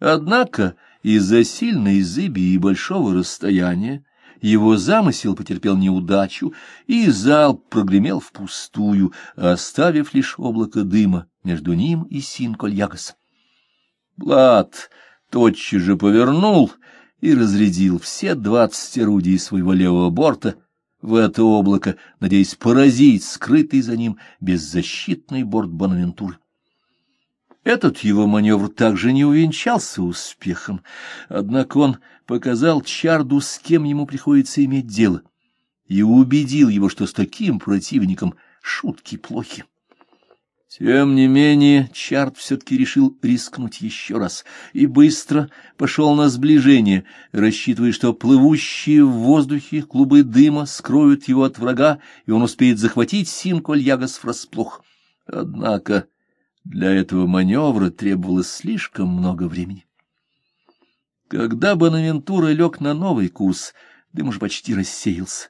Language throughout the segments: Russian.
Однако из-за сильной зыби и большого расстояния его замысел потерпел неудачу, и залп прогремел впустую, оставив лишь облако дыма между ним и Синкольягас. Блад тотчас же повернул и разрядил все двадцать орудий своего левого борта в это облако, надеясь поразить скрытый за ним беззащитный борт Бонавентуры. Этот его маневр также не увенчался успехом, однако он показал Чарду, с кем ему приходится иметь дело, и убедил его, что с таким противником шутки плохи. Тем не менее, Чарт все-таки решил рискнуть еще раз и быстро пошел на сближение, рассчитывая, что плывущие в воздухе клубы дыма скроют его от врага, и он успеет захватить Синколь-Ягас врасплох. Однако для этого маневра требовалось слишком много времени. Когда Бонавентура лег на новый курс, дым уж почти рассеялся.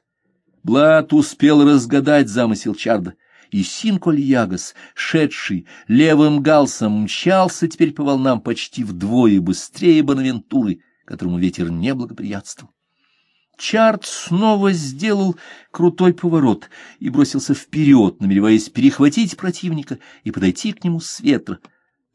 Блад успел разгадать замысел Чарда — и Синколь-Ягас, шедший левым галсом, мчался теперь по волнам почти вдвое быстрее Бонавентуры, которому ветер не благоприятствовал. Чарт снова сделал крутой поворот и бросился вперед, намереваясь перехватить противника и подойти к нему с ветра.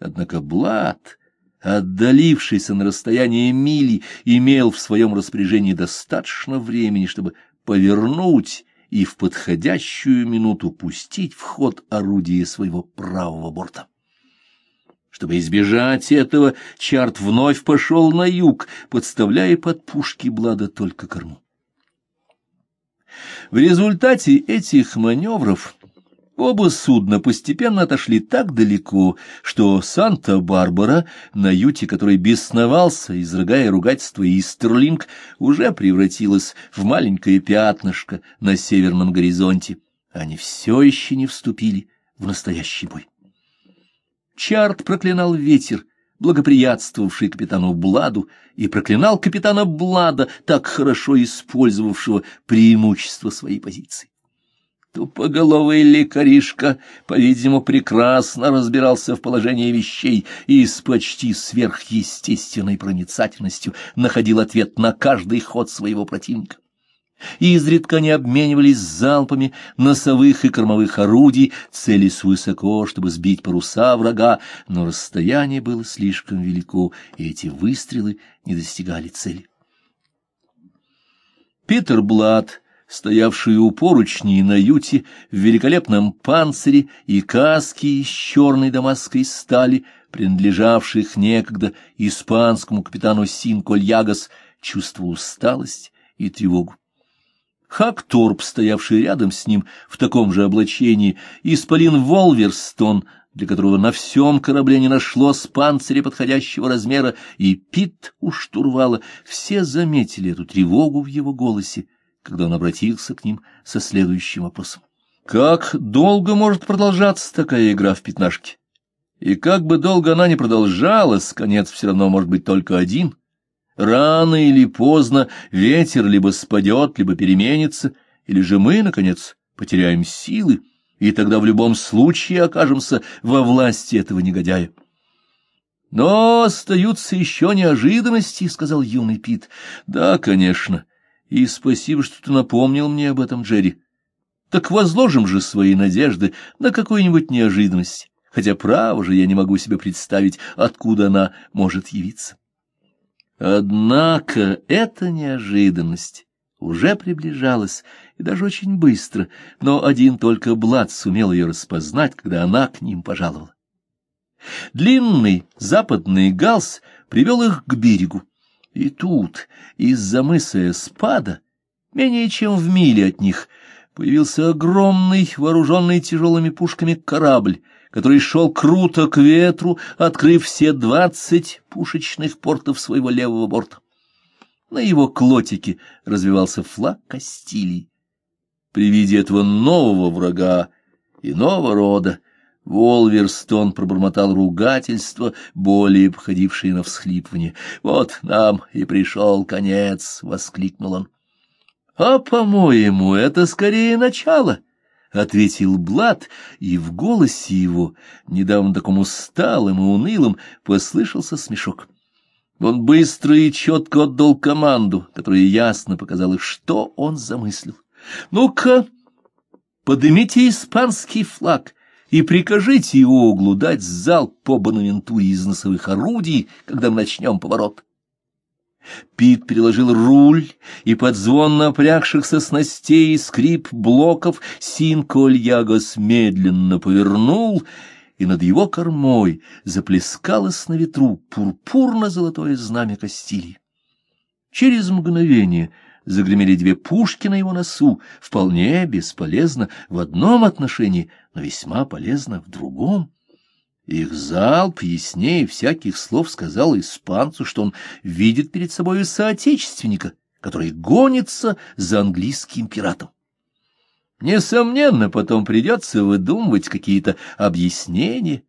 Однако Блад, отдалившийся на расстояние мили, имел в своем распоряжении достаточно времени, чтобы повернуть и в подходящую минуту пустить в ход орудие своего правого борта. Чтобы избежать этого, Чарт вновь пошел на юг, подставляя под пушки Блада только корму. В результате этих маневров Оба судна постепенно отошли так далеко, что Санта-Барбара, на юте который бесновался, изрыгая ругательство Истерлинг, уже превратилась в маленькое пятнышко на северном горизонте. Они все еще не вступили в настоящий бой. Чарт проклинал ветер, благоприятствовавший капитану Бладу, и проклинал капитана Блада, так хорошо использовавшего преимущество своей позиции. Тупоголовый лекаришка, по-видимому, прекрасно разбирался в положении вещей и с почти сверхъестественной проницательностью находил ответ на каждый ход своего противника. Изредка они обменивались залпами носовых и кормовых орудий, целясь высоко, чтобы сбить паруса врага, но расстояние было слишком велико, и эти выстрелы не достигали цели. Питер Блад стоявший у поручней на юте в великолепном панцире и каске из черной дамасской стали, принадлежавших некогда испанскому капитану Синкольягас, чувствовал усталость и тревогу. Хакторп, стоявший рядом с ним в таком же облачении, исполин Волверстон, для которого на всем корабле не нашлось панциря подходящего размера, и Пит у штурвала, все заметили эту тревогу в его голосе когда он обратился к ним со следующим вопросом. Как долго может продолжаться такая игра в пятнашки? И как бы долго она ни продолжалась, конец все равно может быть только один. Рано или поздно ветер либо спадет, либо переменится, или же мы, наконец, потеряем силы, и тогда в любом случае окажемся во власти этого негодяя. Но остаются еще неожиданности, — сказал юный Пит. — Да, конечно. — и спасибо, что ты напомнил мне об этом, Джерри. Так возложим же свои надежды на какую-нибудь неожиданность, хотя, право же, я не могу себе представить, откуда она может явиться. Однако эта неожиданность уже приближалась, и даже очень быстро, но один только Блад сумел ее распознать, когда она к ним пожаловала. Длинный западный галс привел их к берегу. И тут, из-за мыса Спада, менее чем в миле от них, появился огромный, вооруженный тяжелыми пушками корабль, который шел круто к ветру, открыв все двадцать пушечных портов своего левого борта. На его клотике развивался флаг Кастилии. При виде этого нового врага, иного рода, Волверстон пробормотал ругательство, более походившее на всхлипывание. «Вот нам и пришел конец!» — воскликнул он. «А, по-моему, это скорее начало!» — ответил Блад, и в голосе его, недавно такому усталым и унылым, послышался смешок. Он быстро и четко отдал команду, которая ясно показала, что он замыслил. «Ну-ка, поднимите испанский флаг и прикажите его углу дать залп по бонавентуре из носовых орудий, когда мы начнем поворот». Пит переложил руль, и под звон напрягшихся снастей и скрип блоков Синкольягос медленно повернул, и над его кормой заплескалось на ветру пурпурно-золотое знамя Кастилии. Через мгновение загремели две пушки на его носу, вполне бесполезно в одном отношении, но весьма полезно в другом. Их залп яснее всяких слов сказал испанцу, что он видит перед собой соотечественника, который гонится за английским пиратом. Несомненно, потом придется выдумывать какие-то объяснения,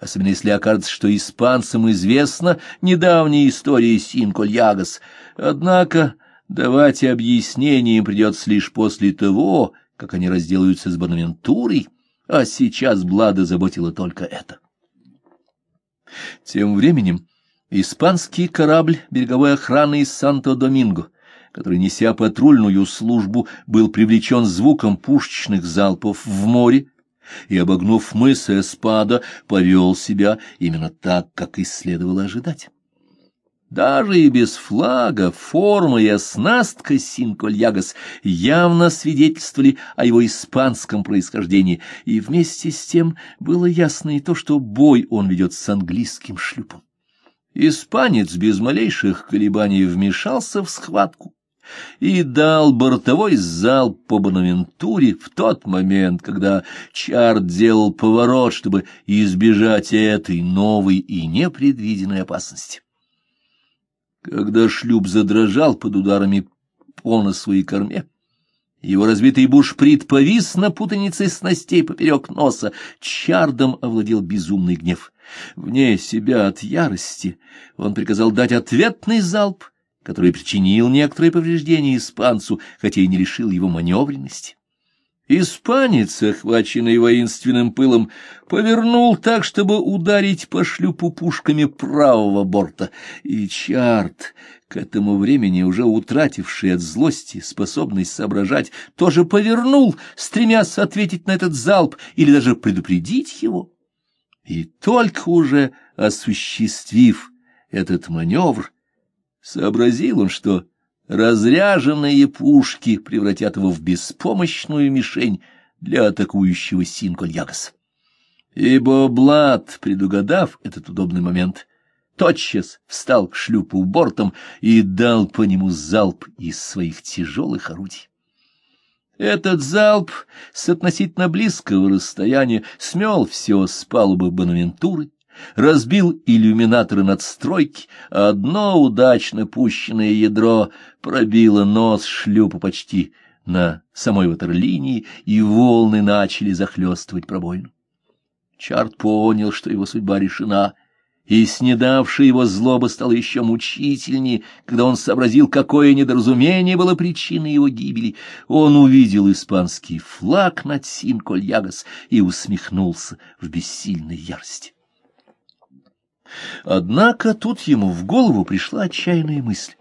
особенно если окажется, что испанцам известна недавняя история Синкольягас. Однако давать объяснения им придется лишь после того, как они разделаются с Бонавентурой, а сейчас Блада заботила только это. Тем временем испанский корабль береговой охраны из Санто-Доминго, который, неся патрульную службу, был привлечен звуком пушечных залпов в море, и, обогнув мыс Эспада, повел себя именно так, как и следовало ожидать. Даже и без флага форма и оснастка Синкольягас явно свидетельствовали о его испанском происхождении, и вместе с тем было ясно и то, что бой он ведет с английским шлюпом. Испанец без малейших колебаний вмешался в схватку и дал бортовой залп по Бонавентуре в тот момент, когда Чарт делал поворот, чтобы избежать этой новой и непредвиденной опасности. Когда шлюп задрожал под ударами по на своей корме, его разбитый бушприт повис на путанице снастей поперек носа, чардом овладел безумный гнев. Вне себя от ярости он приказал дать ответный залп, который причинил некоторые повреждения испанцу, хотя и не лишил его маневренности. Испанец, охваченный воинственным пылом, повернул так, чтобы ударить по шлюпу пушками правого борта, и Чарт, к этому времени уже утративший от злости способность соображать, тоже повернул, стремясь ответить на этот залп или даже предупредить его. И только уже осуществив этот маневр, сообразил он, что разряженные пушки превратят его в беспомощную мишень для атакующего Синкольягаса. Ибо Блад, предугадав этот удобный момент, тотчас встал к шлюпу бортом и дал по нему залп из своих тяжелых орудий. Этот залп с относительно близкого расстояния смел все с палубы Бонавентуры, разбил иллюминаторы надстройки, а одно удачно пущенное ядро пробило нос шлюпа почти на самой ватерлинии, и волны начали захлестывать пробоину. Чарт понял, что его судьба решена, и снедавшая его злоба стала еще мучительнее, когда он сообразил, какое недоразумение было причиной его гибели. Он увидел испанский флаг над Синкольягас и усмехнулся в бессильной ярости. Однако тут ему в голову пришла отчаянная мысль,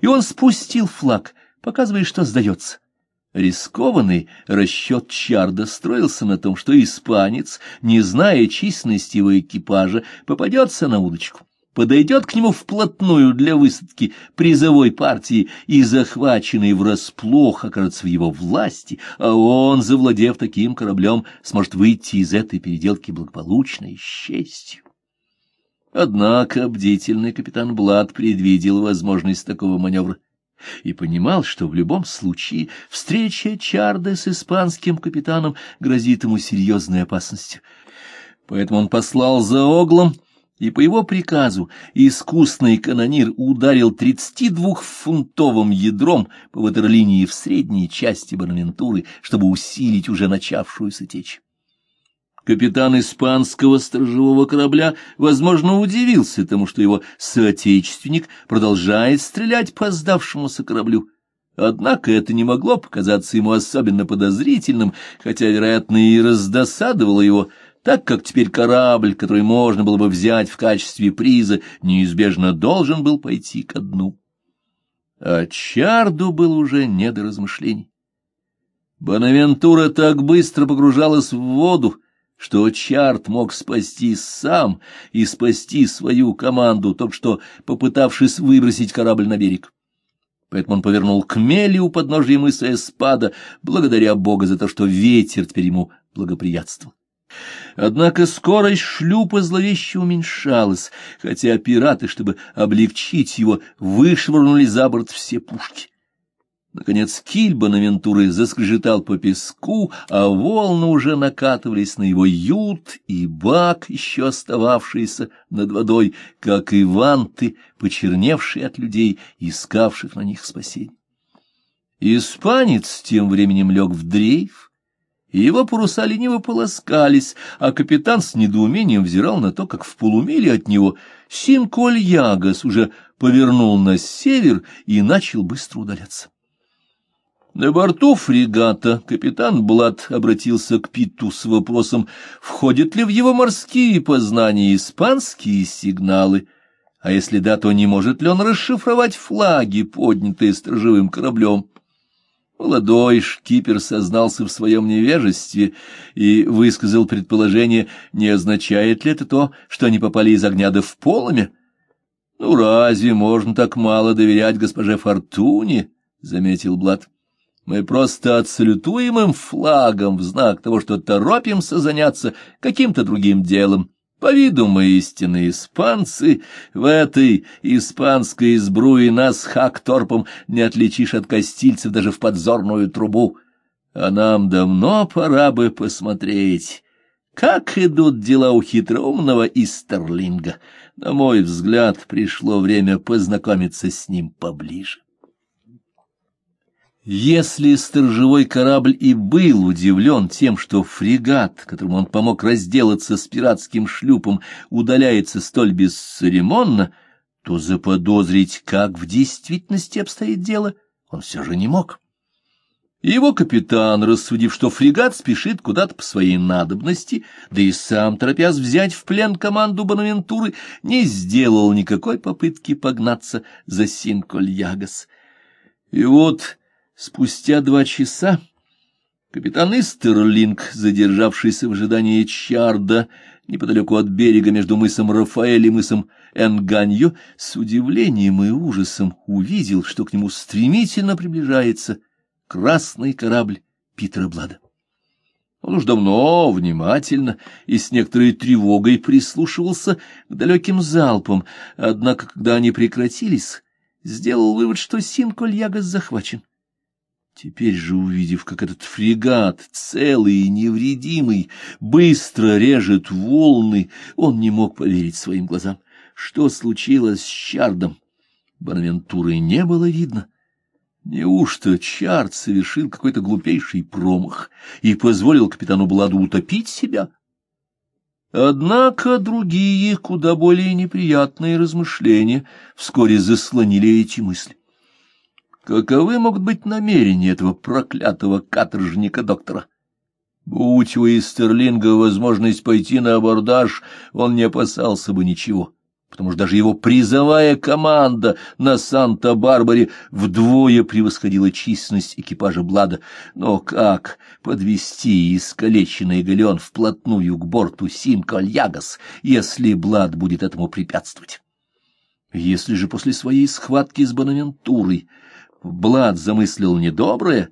и он спустил флаг, показывая, что сдается. Рискованный расчет Чарда строился на том, что испанец, не зная численности его экипажа, попадется на удочку, подойдет к нему вплотную для высадки призовой партии и, захваченный врасплох, окажется в его власти, а он, завладев таким кораблем, сможет выйти из этой переделки благополучно и с честью. Однако бдительный капитан Блад предвидел возможность такого маневра и понимал, что в любом случае встреча Чарда с испанским капитаном грозит ему серьезной опасностью. Поэтому он послал за оглом, и по его приказу искусный канонир ударил 32-фунтовым ядром по ватерлинии в средней части Бонавентуры, чтобы усилить уже начавшуюся течь. Капитан испанского сторожевого корабля, возможно, удивился тому, что его соотечественник продолжает стрелять по сдавшемуся кораблю. Однако это не могло показаться ему особенно подозрительным, хотя, вероятно, и раздосадовало его, так как теперь корабль, который можно было бы взять в качестве приза, неизбежно должен был пойти ко дну. А Чарду был уже не до размышлений. Бонавентура так быстро погружалась в воду, что Чарт мог спасти сам и спасти свою команду, только что попытавшись выбросить корабль на берег. Поэтому он повернул к мели у подножия мыса Эспада, благодаря Бога за то, что ветер теперь ему благоприятствовал. Однако скорость шлюпа зловеще уменьшалась, хотя пираты, чтобы облегчить его, вышвырнули за борт все пушки. Наконец киль Бонавентуры заскрежетал по песку, а волны уже накатывались на его ют и бак, еще остававшиеся над водой, как и ванты, почерневшие от людей, искавших на них спасение. Испанец тем временем лег в дрейф, и его паруса лениво полоскались, а капитан с недоумением взирал на то, как в полумиле от него Синколь-Ягас уже повернул на север и начал быстро удаляться. На борту фрегата капитан Блад обратился к Питту с вопросом, входят ли в его морские познания испанские сигналы, а если да, то не может ли он расшифровать флаги, поднятые сторожевым кораблем. Молодой шкипер сознался в своем невежестве и высказал предположение, не означает ли это то, что они попали из огня да в поломе. «Ну, разве можно так мало доверять госпоже Фортуне?» — заметил Блад. Мы просто отсалютуем им флагом в знак того, что торопимся заняться каким-то другим делом. По виду мы истинные испанцы, в этой испанской избруе нас хакторпом не отличишь от костильцев даже в подзорную трубу. А нам давно пора бы посмотреть, как идут дела у хитроумного Истерлинга. На мой взгляд, пришло время познакомиться с ним поближе. Если сторожевой корабль и был удивлен тем, что фрегат, которому он помог разделаться с пиратским шлюпом, удаляется столь бесцеремонно, то заподозрить, как в действительности обстоит дело, он все же не мог. Его капитан, рассудив, что фрегат спешит куда-то по своей надобности, да и сам, торопясь взять в плен команду Бонавентуры, не сделал никакой попытки погнаться за Синколь-Ягас. И вот Спустя два часа капитан Истерлинг, задержавшийся в ожидании Чарда неподалеку от берега между мысом Рафаэль и мысом Энганьо, с удивлением и ужасом увидел, что к нему стремительно приближается красный корабль Питера Блада. Он уж давно, внимательно и с некоторой тревогой прислушивался к далеким залпам, однако, когда они прекратились, сделал вывод, что Синколь-Ягас захвачен. Теперь же, увидев, как этот фрегат, целый и невредимый, быстро режет волны, он не мог поверить своим глазам. Что случилось с Чардом? Бонавентуры не было видно. Неужто Чард совершил какой-то глупейший промах и позволил капитану Бладу утопить себя? Однако другие, куда более неприятные размышления вскоре заслонили эти мысли. Каковы могут быть намерения этого проклятого каторжника-доктора? Будь у Истерлинга возможность пойти на абордаж, он не опасался бы ничего, потому что даже его призовая команда на Санта-Барбаре вдвое превосходила численность экипажа Блада. Но как подвести искалеченный галеон вплотную к борту Синкольягас, если Блад будет этому препятствовать? Если же после своей схватки с Бонавентурой Блад замыслил недоброе,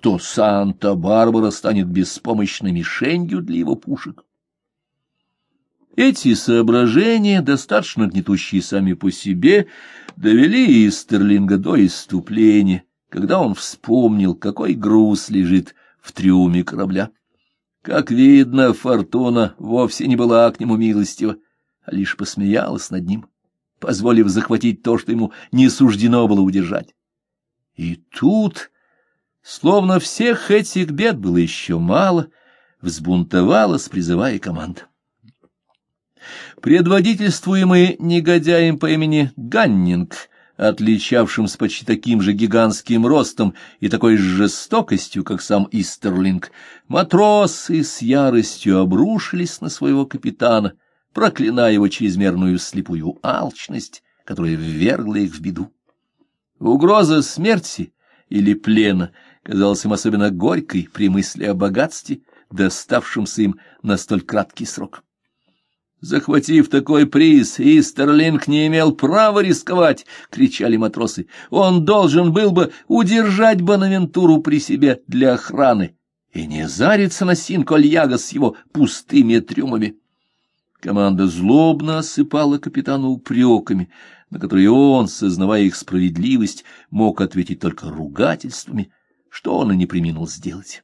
то Санта-Барбара станет беспомощной мишенью для его пушек. Эти соображения, достаточно гнетущие сами по себе, довели Истерлинга до иступления, когда он вспомнил, какой груз лежит в трюме корабля. Как видно, Фортуна вовсе не была к нему милостива, а лишь посмеялась над ним, позволив захватить то, что ему не суждено было удержать. И тут, словно всех этих бед было еще мало, взбунтовалась призывая команда. Предводительствуемый негодяем по имени Ганнинг, отличавшимся почти таким же гигантским ростом и такой же жестокостью, как сам Истерлинг, матросы с яростью обрушились на своего капитана, проклиная его чрезмерную слепую алчность, которая ввергла их в беду. Угроза смерти или плена казалась им особенно горькой при мысли о богатстве, доставшемся им на столь краткий срок. Захватив такой приз, Истерлинг не имел права рисковать, — кричали матросы. Он должен был бы удержать Бонавентуру при себе для охраны и не зариться на Синкольяга с его пустыми трюмами. Команда злобно осыпала капитана упреками, на которые он, сознавая их справедливость, мог ответить только ругательствами, что он и не приминул сделать.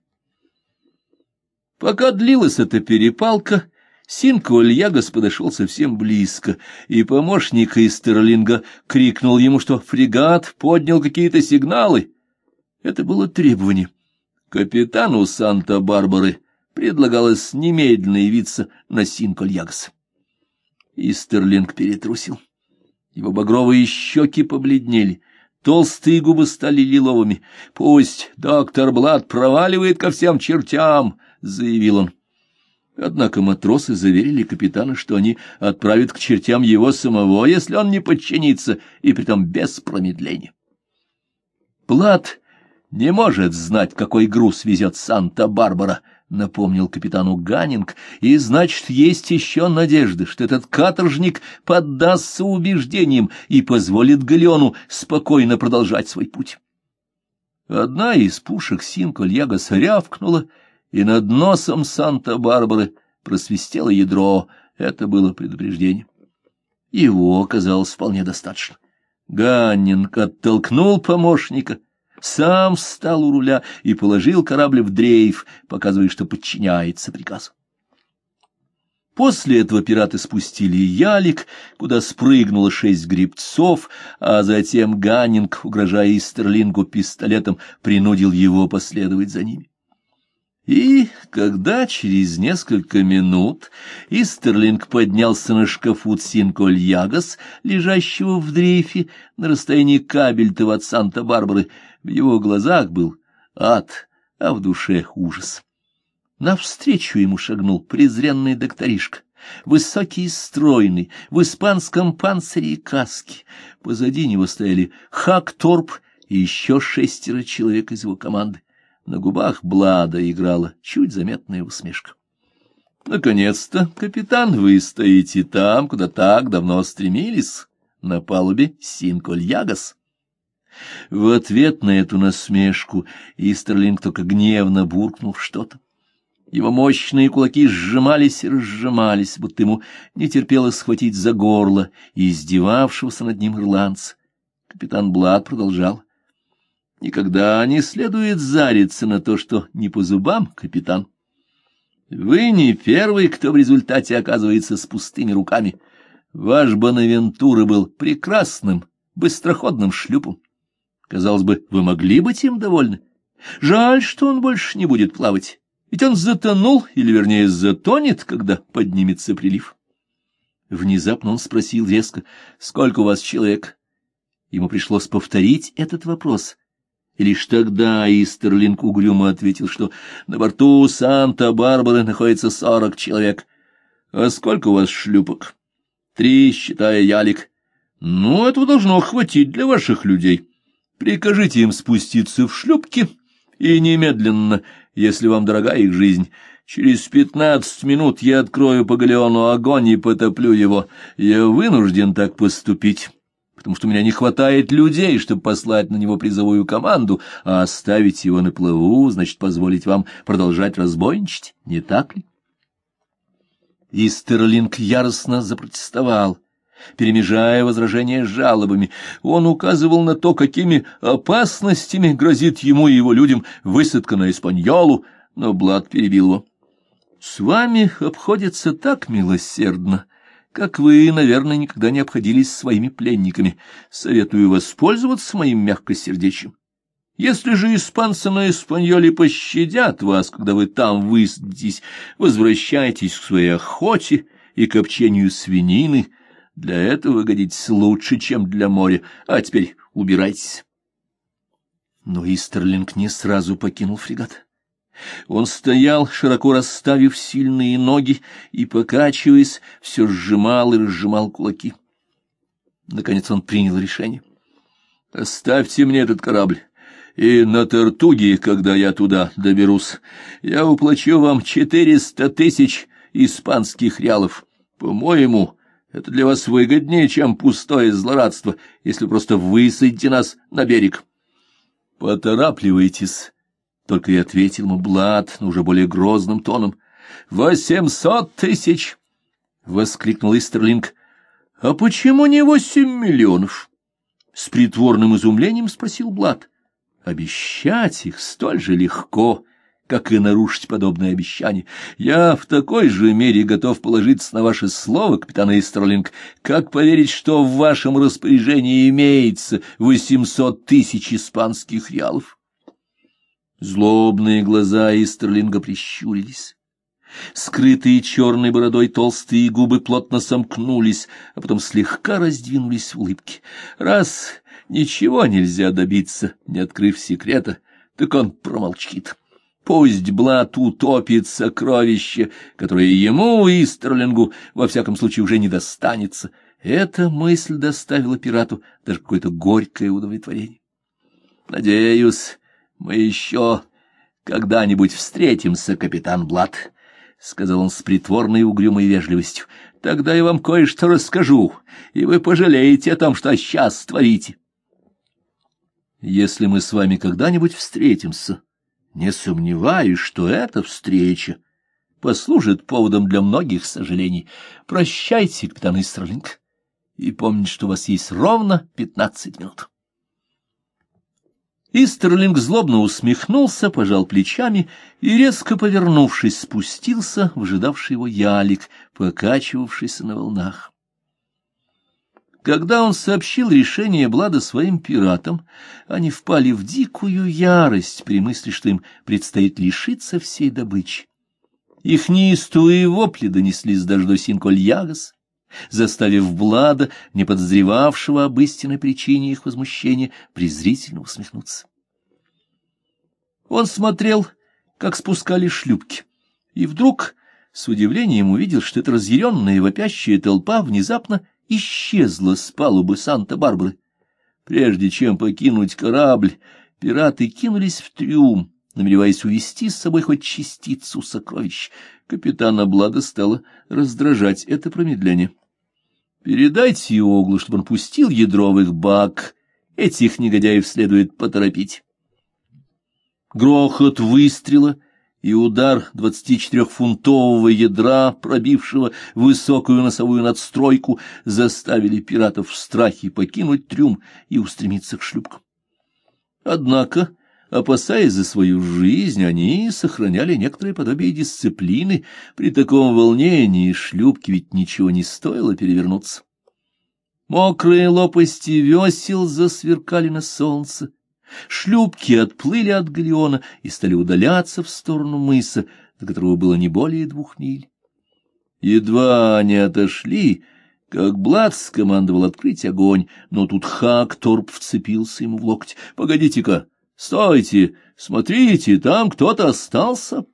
Пока длилась эта перепалка, — Синко Ильягас подошел совсем близко, и помощник из Стерлинга крикнул ему, что фрегат поднял какие-то сигналы. Это было требование. Капитану Санта-Барбары предлагалось немедленно явиться на Синко Ильягас. Истерлинг перетрусил. Его багровые щеки побледнели, толстые губы стали лиловыми. «Пусть доктор Блад проваливает ко всем чертям!» — заявил он. Однако матросы заверили капитана, что они отправят к чертям его самого, если он не подчинится, и притом без промедления. Плат не может знать, какой груз везет Санта-Барбара, — напомнил капитану Ганнинг, — и, значит, есть еще надежда, что этот каторжник поддастся убеждениям и позволит Галеону спокойно продолжать свой путь. Одна из пушек Синкольягас рявкнула, — и над носом Санта-Барбары просвистело ядро. Это было предупреждение. Его оказалось вполне достаточно. Ганнинг оттолкнул помощника, сам встал у руля и положил корабль в дрейф, показывая, что подчиняется приказу. После этого пираты спустили ялик, куда спрыгнуло шесть грибцов, а затем Ганнинг, угрожая Истерлингу пистолетом, принудил его последовать за ними. И когда через несколько минут Истерлинг поднялся на шкафу Цинколь-Ягас, лежащего в дрейфе на расстоянии кабельтова от Санта-Барбары, в его глазах был ад, а в душе ужас. Навстречу ему шагнул презренный докторишка, высокий и стройный, в испанском панцире и каске. Позади него стояли Хак-Торп и еще шестеро человек из его команды. На губах Блада играла чуть заметная усмешка. Наконец-то, капитан, вы стоите там, куда так давно стремились, на палубе Синколь-Ягас. В ответ на эту насмешку Истерлинг только гневно буркнул что-то. Его мощные кулаки сжимались и разжимались, будто ему не терпелось схватить за горло издевавшегося над ним ирландца. Капитан Блад продолжал. Никогда не следует зариться на то, что не по зубам, капитан. Вы не первый, кто в результате оказывается с пустыми руками. Ваш Бонавентура был прекрасным, быстроходным шлюпом. Казалось бы, вы могли быть им довольны. Жаль, что он больше не будет плавать, ведь он затонул, или, вернее, затонет, когда поднимется прилив. Внезапно он спросил резко, сколько у вас человек? Ему пришлось повторить этот вопрос, и лишь тогда Истерлинг угрюмо ответил, что на борту Санта-Барбары находится сорок человек. — А сколько у вас шлюпок? — Три, считая ялик. — Ну, этого должно хватить для ваших людей. Прикажите им спуститься в шлюпки, и немедленно, если вам дорога их жизнь. Через пятнадцать минут я открою по галеону огонь и потоплю его. Я вынужден так поступить потому что у меня не хватает людей, чтобы послать на него призовую команду, а оставить его на плаву, значит, позволить вам продолжать разбойничать, не так ли? Истерлинг яростно запротестовал, перемежая возражения с жалобами. Он указывал на то, какими опасностями грозит ему и его людям высадка на Испаньолу, но Блад перебил его. — С вами обходится так милосердно, — как вы, наверное, никогда не обходились своими пленниками. Советую воспользоваться моим мягкосердечием. Если же испанцы на Испаньоле пощадят вас, когда вы там высадитесь, возвращайтесь к своей охоте и копчению свинины, Для этого годитесь лучше, чем для моря. А теперь убирайтесь. Но Истерлинг не сразу покинул фрегат. Он стоял, широко расставив сильные ноги, и, покачиваясь, все сжимал и разжимал кулаки. Наконец он принял решение. «Оставьте мне этот корабль, и на Тартуге, когда я туда доберусь, я уплачу вам четыреста тысяч испанских реалов. По-моему, это для вас выгоднее, чем пустое злорадство, если просто высадите нас на берег». «Поторапливайтесь», — только и ответил ему Блад, но уже более грозным тоном. «Восемьсот тысяч!» — воскликнул Истерлинг. «А почему не восемь миллионов?» С притворным изумлением спросил Блад. «Обещать их столь же легко, как и нарушить подобное обещание. Я в такой же мере готов положиться на ваше слово, капитан Истерлинг, как поверить, что в вашем распоряжении имеется восемьсот тысяч испанских реалов». Злобные глаза Истерлинга прищурились. Скрытые черной бородой толстые губы плотно сомкнулись, а потом слегка раздвинулись в улыбке. Раз ничего нельзя добиться, не открыв секрета, так он промолчит. Пусть Блат утопит сокровище, которое ему, Истерлингу, во всяком случае уже не достанется. Эта мысль доставила пирату даже какое-то горькое удовлетворение. Надеюсь, мы еще когда-нибудь встретимся, капитан Блат. — сказал он с притворной угрюмой вежливостью. — Тогда я вам кое-что расскажу, и вы пожалеете о том, что сейчас творите. — Если мы с вами когда-нибудь встретимся, не сомневаюсь, что эта встреча послужит поводом для многих сожалений. Прощайте, капитан Истерлинг, и помните, что у вас есть ровно пятнадцать минут. Истерлинг злобно усмехнулся, пожал плечами и, резко повернувшись, спустился ожидавший его ялик, покачивавшийся на волнах. Когда он сообщил решение Блада своим пиратам, они впали в дикую ярость при мысли, что им предстоит лишиться всей добычи. Их неистовые вопли донеслись даже до Синкольягас, заставив Блада, не подозревавшего об истинной причине их возмущения, презрительно усмехнуться. Он смотрел, как спускали шлюпки, и вдруг с удивлением увидел, что эта разъяренная вопящая толпа внезапно исчезла с палубы Санта-Барбары. Прежде чем покинуть корабль, пираты кинулись в трюм, намереваясь увести с собой хоть частицу сокровищ. Капитана Блада стало раздражать это промедление. «Передайте Оглу, чтобы он пустил ядро в их бак. Этих негодяев следует поторопить». Грохот выстрела и удар двадцатичетырехфунтового ядра, пробившего высокую носовую надстройку, заставили пиратов в страхе покинуть трюм и устремиться к шлюпкам. Однако Опасаясь за свою жизнь, они сохраняли некоторое подобие дисциплины. При таком волнении шлюпки ведь ничего не стоило перевернуться. Мокрые лопасти весел засверкали на солнце. Шлюпки отплыли от галеона и стали удаляться в сторону мыса, до которого было не более двух миль. Едва они отошли, как Блад скомандовал открыть огонь, но тут Хакторп вцепился ему в локоть. — Погодите-ка! Стойте, смотрите, там кто-то остался.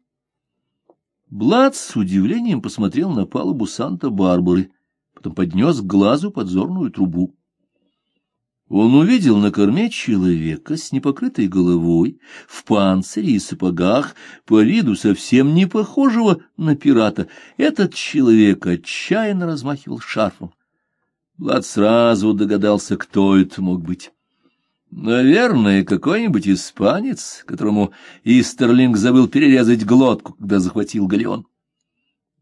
Блад с удивлением посмотрел на палубу Санта-Барбары, потом поднес к глазу подзорную трубу. Он увидел на корме человека с непокрытой головой, в панцире и сапогах, по виду совсем не похожего на пирата. Этот человек отчаянно размахивал шарфом. Влад сразу догадался, кто это мог быть. Наверное, какой-нибудь испанец, которому Истерлинг забыл перерезать глотку, когда захватил галеон.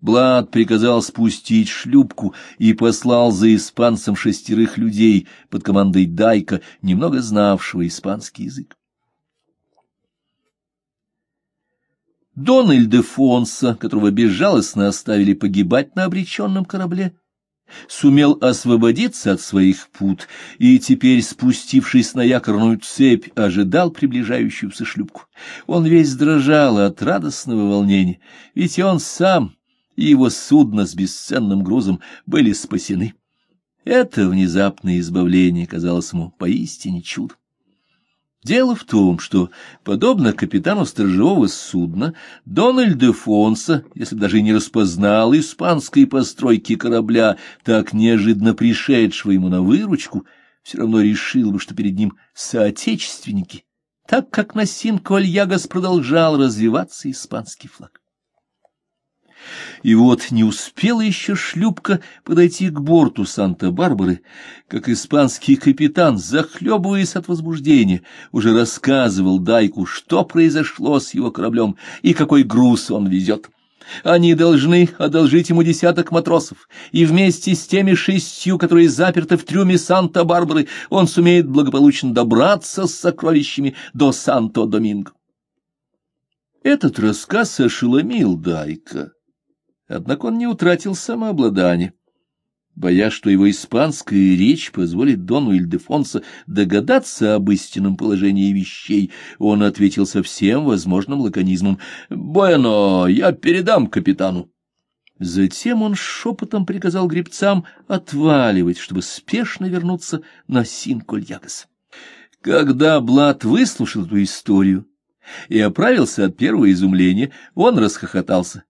Блад приказал спустить шлюпку и послал за испанцем шестерых людей под командой Дайка, немного знавшего испанский язык. Дон Ильдефонса, которого безжалостно оставили погибать на обреченном корабле, сумел освободиться от своих пут и теперь, спустившись на якорную цепь, ожидал приближающуюся шлюпку. Он весь дрожал от радостного волнения, ведь он сам и его судно с бесценным грузом были спасены. Это внезапное избавление казалось ему поистине чудом. Дело в том, что, подобно капитану сторожевого судна, Дональд де Фонса, если даже и не распознал испанской постройки корабля, так неожиданно пришедшего ему на выручку, все равно решил бы, что перед ним соотечественники, так как на Синкуальягас продолжал развиваться испанский флаг. И вот не успела еще шлюпка подойти к борту Санта-Барбары, как испанский капитан, захлебываясь от возбуждения, уже рассказывал Дайку, что произошло с его кораблем и какой груз он везет. Они должны одолжить ему десяток матросов, и вместе с теми шестью, которые заперты в трюме Санта-Барбары, он сумеет благополучно добраться с сокровищами до Санто-Доминго. Этот рассказ ошеломил Дайка. Однако он не утратил самообладание. Боясь, что его испанская речь позволит Дону Ильдефонсо догадаться об истинном положении вещей, он ответил со всем возможным лаконизмом «Bueno, я передам капитану». Затем он шепотом приказал гребцам отваливать, чтобы спешно вернуться на Синкольягас. Когда Блад выслушал эту историю и оправился от первого изумления, он расхохотался.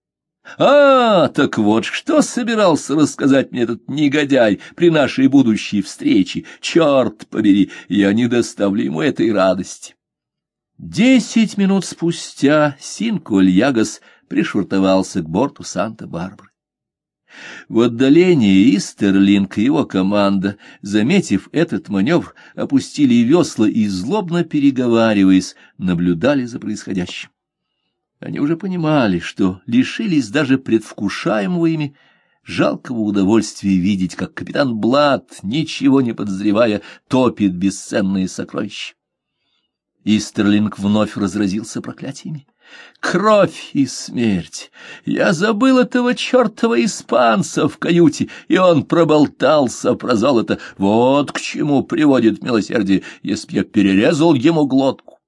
А, так вот, что собирался рассказать мне этот негодяй при нашей будущей встрече. Черт побери, я не доставлю ему этой радости. Десять минут спустя Синколь-Ягас пришвартовался к борту Санта-Барбары. В отдалении Истерлинг и его команда, заметив этот маневр, опустили весла и, злобно переговариваясь, наблюдали за происходящим. Они уже понимали, что лишились даже предвкушаемого ими жалкого удовольствия видеть, как капитан Блад, ничего не подозревая, топит бесценные сокровища. Истерлинг вновь разразился проклятиями. Кровь и смерть! Я забыл этого чертова испанца в каюте, и он проболтался про золото. Вот к чему приводит милосердие, если я перерезал ему глотку.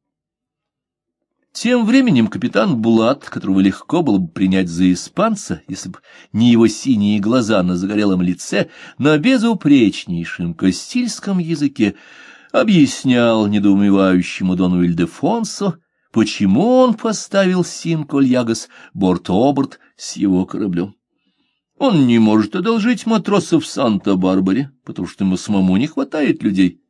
Тем временем капитан Булат, которого легко было бы принять за испанца, если бы не его синие глаза на загорелом лице, на безупречнейшем кастильском языке, объяснял недоумевающему Дону Ильдефонсо, почему он поставил Синкольягас борт-оборт с его кораблем. Он не может одолжить матросов в Санта-Барбаре, потому что ему самому не хватает людей.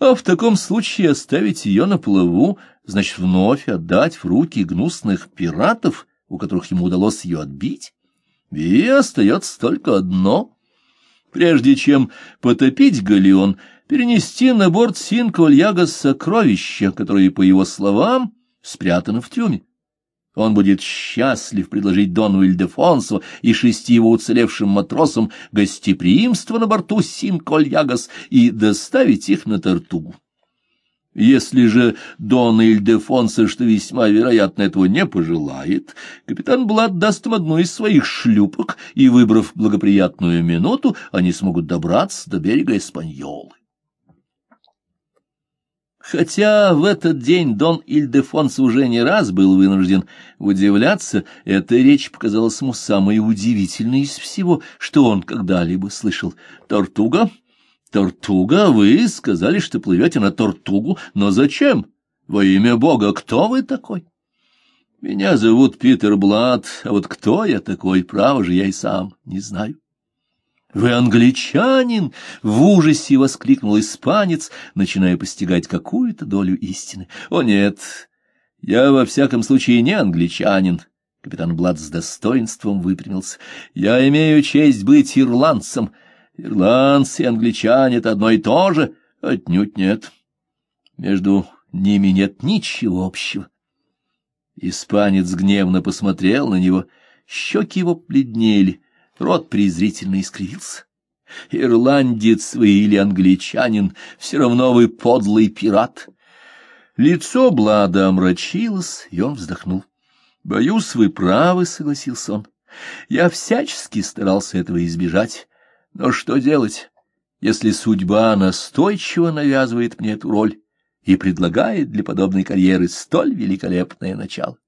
А в таком случае оставить ее на плаву, значит, вновь отдать в руки гнусных пиратов, у которых ему удалось ее отбить. И остается только одно. Прежде чем потопить галеон, перенести на борт Синквальяга сокровища, которые, по его словам, спрятаны в трюме. Он будет счастлив предложить Дону Ильдефонсу и шести его уцелевшим матросам гостеприимство на борту Синкольягас и доставить их на Тартугу. Если же Дон Ильдефонсо, что весьма вероятно, этого не пожелает, капитан Блад даст им одну из своих шлюпок, и, выбрав благоприятную минуту, они смогут добраться до берега Испаньолы. Хотя в этот день Дон Ильдефонс уже не раз был вынужден удивляться, эта речь показалась ему самой удивительной из всего, что он когда-либо слышал. «Тортуга? Тортуга? Вы сказали, что плывете на Тортугу, но зачем? Во имя Бога, кто вы такой?» «Меня зовут Питер Блад, а вот кто я такой, право же, я и сам не знаю». «Вы англичанин!» — в ужасе воскликнул испанец, начиная постигать какую-то долю истины. «О, нет! Я, во всяком случае, не англичанин!» Капитан Блад с достоинством выпрямился. «Я имею честь быть ирландцем. Ирландцы и англичане — это одно и то же? Отнюдь нет. Между ними нет ничего общего». Испанец гневно посмотрел на него, щеки его бледнели — Рот презрительно искривился. Ирландец вы или англичанин, все равно вы подлый пират. Лицо Блада омрачилось, и он вздохнул. — Боюсь, вы правы, — согласился он. Я всячески старался этого избежать. Но что делать, если судьба настойчиво навязывает мне эту роль и предлагает для подобной карьеры столь великолепное начало?